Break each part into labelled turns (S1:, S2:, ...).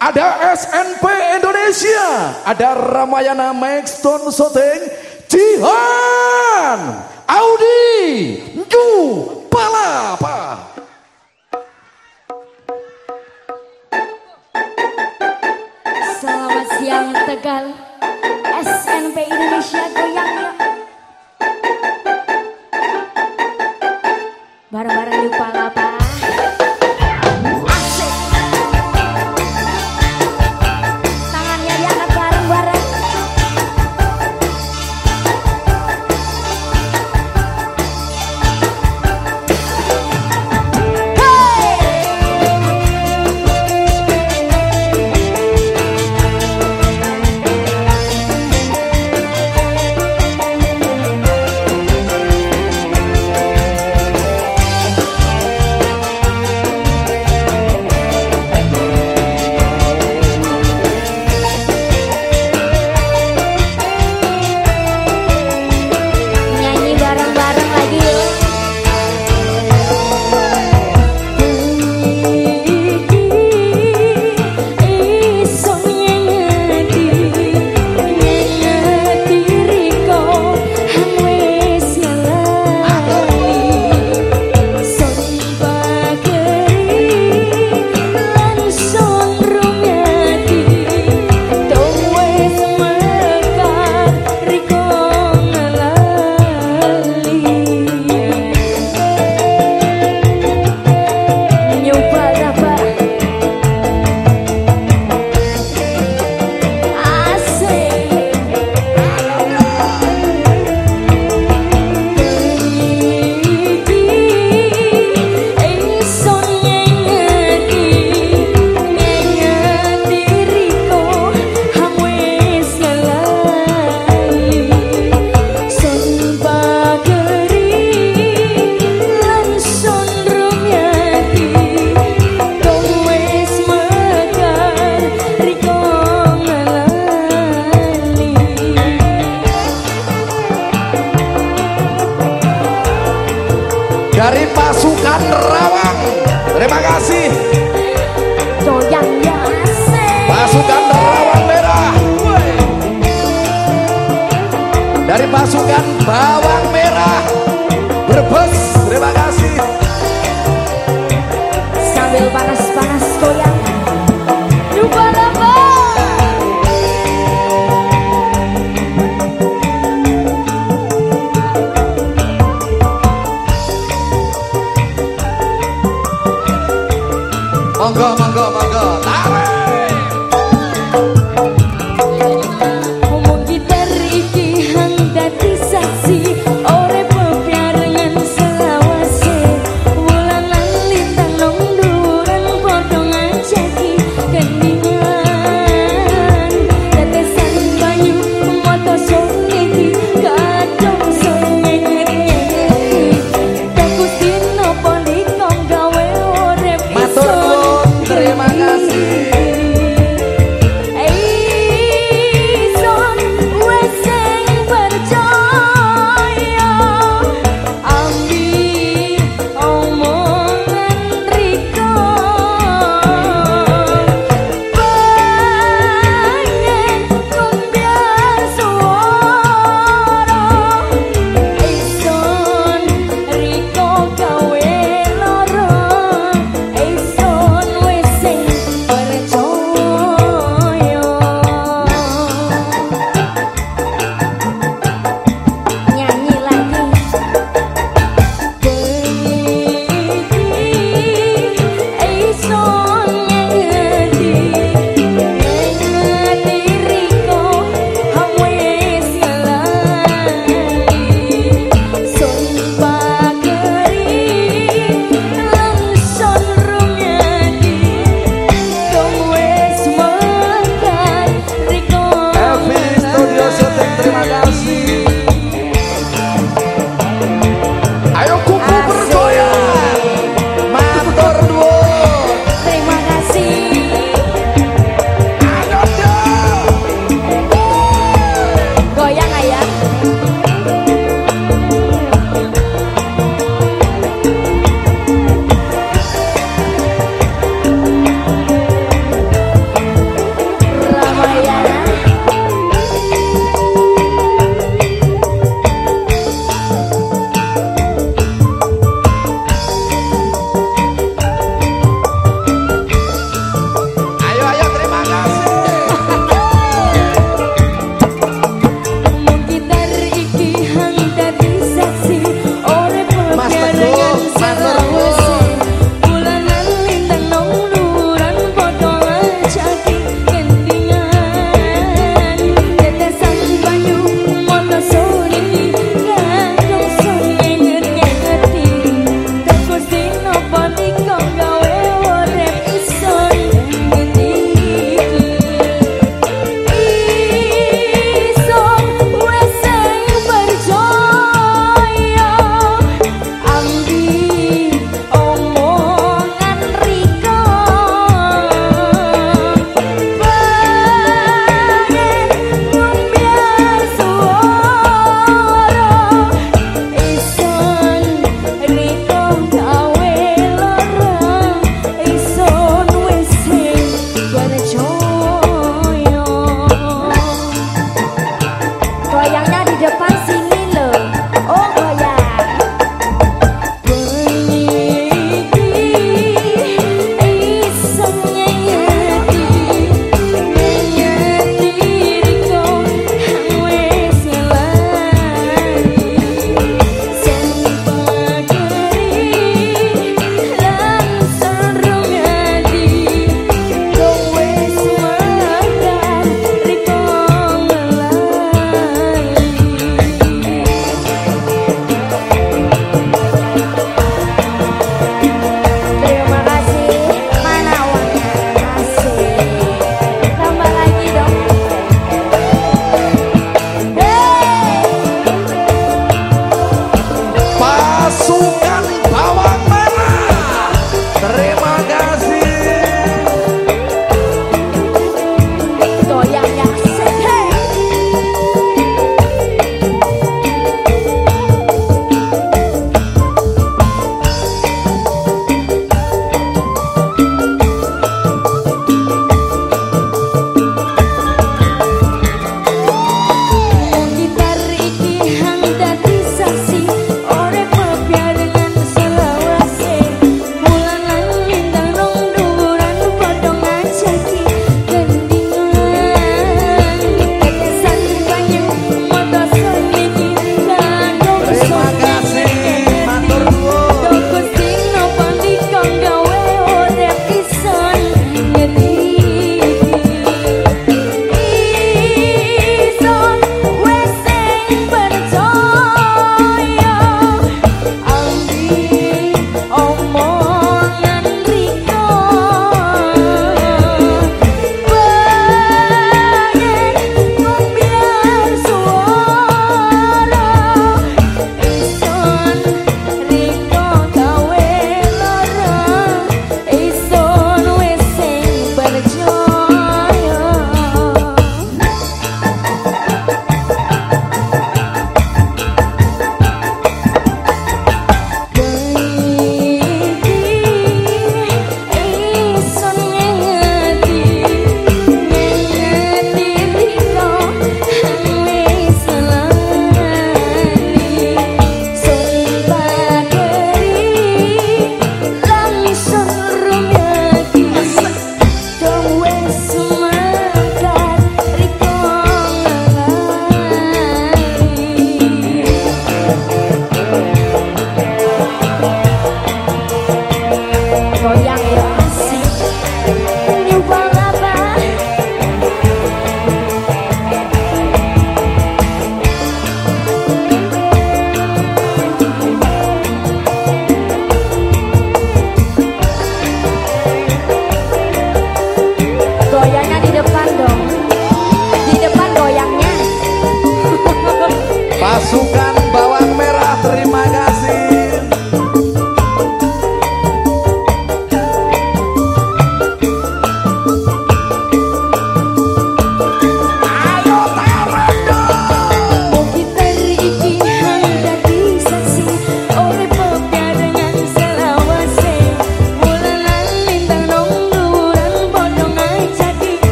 S1: ada SNP Indonesia, ada Ramayana Maxton Soteng, Jihan, Audi, Ju, Palapa.
S2: Selamat siang Tegal, SNP Indonesia goyang
S1: Pasukan Rawang Merah. Dari pasukan Bawang Merah, Brebes, terima kasih.
S2: Sambil panas-panas goyang. Lupa lupa.
S1: Monggo, monggo, monggo.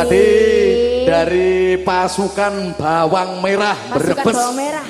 S1: Tadi dari pasukan bawang merah
S2: Pasukan
S1: Brebes.
S2: bawang merah.